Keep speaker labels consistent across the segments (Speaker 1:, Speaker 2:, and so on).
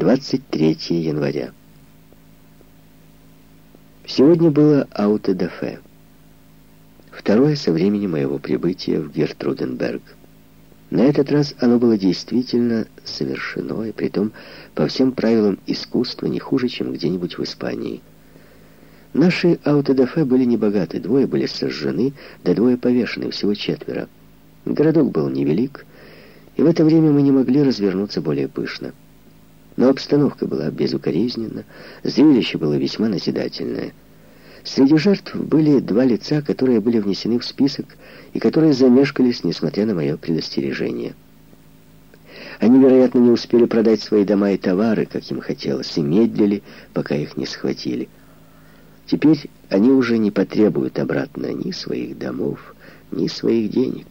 Speaker 1: 23 января. Сегодня было аутодафе. Второе со времени моего прибытия в Гертруденберг. На этот раз оно было действительно совершено, и притом по всем правилам искусства не хуже, чем где-нибудь в Испании. Наши аутодафе были небогаты, двое были сожжены, да двое повешены, всего четверо. Городок был невелик, и в это время мы не могли развернуться более пышно. Но обстановка была безукоризненна, зрелище было весьма назидательное. Среди жертв были два лица, которые были внесены в список и которые замешкались, несмотря на мое предостережение. Они, вероятно, не успели продать свои дома и товары, как им хотелось, и медлили, пока их не схватили. Теперь они уже не потребуют обратно ни своих домов, ни своих денег.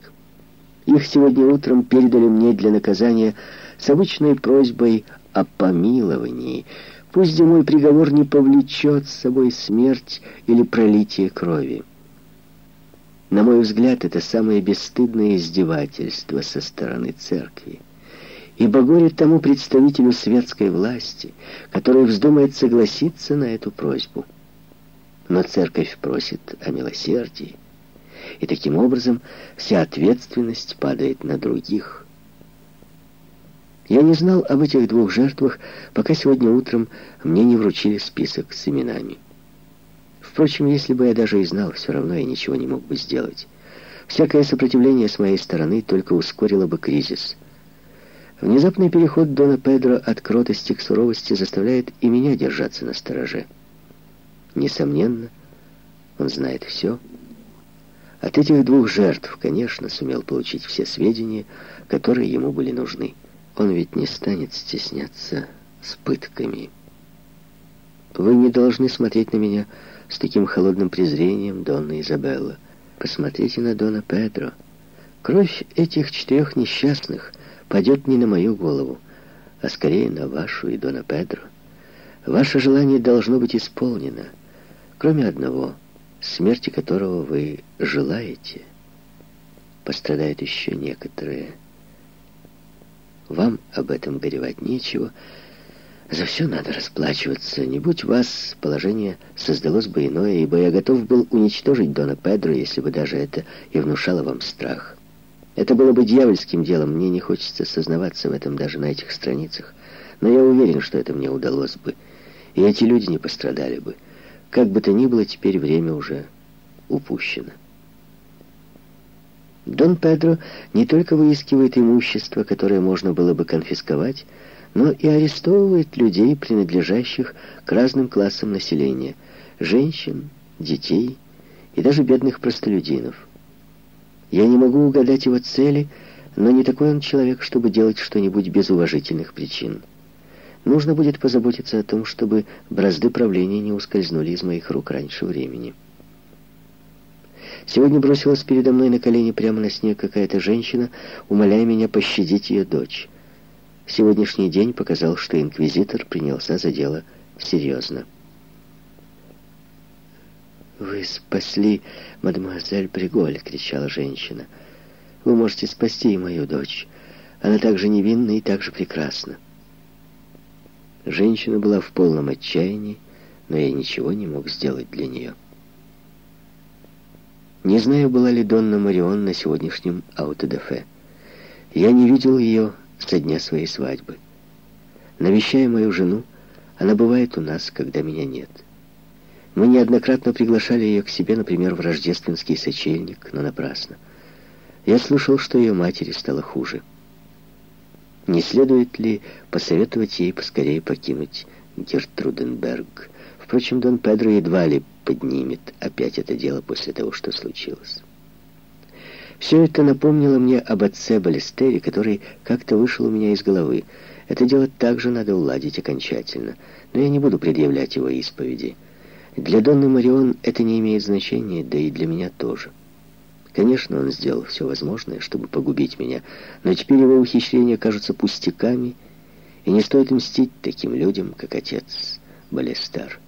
Speaker 1: Их сегодня утром передали мне для наказания с обычной просьбой о помиловании. Пусть мой приговор не повлечет с собой смерть или пролитие крови. На мой взгляд, это самое бесстыдное издевательство со стороны церкви. Ибо горе тому представителю светской власти, который вздумает согласиться на эту просьбу но церковь просит о милосердии, и таким образом вся ответственность падает на других. Я не знал об этих двух жертвах, пока сегодня утром мне не вручили список с именами. Впрочем, если бы я даже и знал, все равно я ничего не мог бы сделать. Всякое сопротивление с моей стороны только ускорило бы кризис. Внезапный переход Дона Педро от кротости к суровости заставляет и меня держаться на стороже. Несомненно, он знает все. От этих двух жертв, конечно, сумел получить все сведения, которые ему были нужны. Он ведь не станет стесняться с пытками. Вы не должны смотреть на меня с таким холодным презрением, Донна Изабелла. Посмотрите на Дона Педро. Кровь этих четырех несчастных падет не на мою голову, а скорее на вашу и Дона Педро. Ваше желание должно быть исполнено — кроме одного, смерти которого вы желаете, пострадают еще некоторые. Вам об этом горевать нечего, за все надо расплачиваться. Не будь вас, положение создалось бы иное, ибо я готов был уничтожить Дона Педро, если бы даже это и внушало вам страх. Это было бы дьявольским делом, мне не хочется сознаваться в этом даже на этих страницах, но я уверен, что это мне удалось бы, и эти люди не пострадали бы. Как бы то ни было, теперь время уже упущено. Дон Педро не только выискивает имущество, которое можно было бы конфисковать, но и арестовывает людей, принадлежащих к разным классам населения, женщин, детей и даже бедных простолюдинов. Я не могу угадать его цели, но не такой он человек, чтобы делать что-нибудь без уважительных причин. Нужно будет позаботиться о том, чтобы бразды правления не ускользнули из моих рук раньше времени. Сегодня бросилась передо мной на колени прямо на снег какая-то женщина, умоляя меня пощадить ее дочь. Сегодняшний день показал, что инквизитор принялся за дело серьезно. «Вы спасли мадемуазель Бриголь!» — кричала женщина. «Вы можете спасти и мою дочь. Она так же невинна и так же прекрасна». Женщина была в полном отчаянии, но я ничего не мог сделать для нее. Не знаю, была ли Донна Марион на сегодняшнем аутодафе. Я не видел ее со дня своей свадьбы. Навещая мою жену, она бывает у нас, когда меня нет. Мы неоднократно приглашали ее к себе, например, в рождественский сочельник, но напрасно. Я слышал, что ее матери стало хуже. Не следует ли посоветовать ей поскорее покинуть Гертруденберг? Впрочем, Дон Педро едва ли поднимет опять это дело после того, что случилось. Все это напомнило мне об отце Балестере, который как-то вышел у меня из головы. Это дело также надо уладить окончательно, но я не буду предъявлять его исповеди. Для Донны Марион это не имеет значения, да и для меня тоже. Конечно, он сделал все возможное, чтобы погубить меня, но теперь его ухищрения кажутся пустяками, и не стоит мстить таким людям, как отец Балестар.